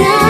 sudah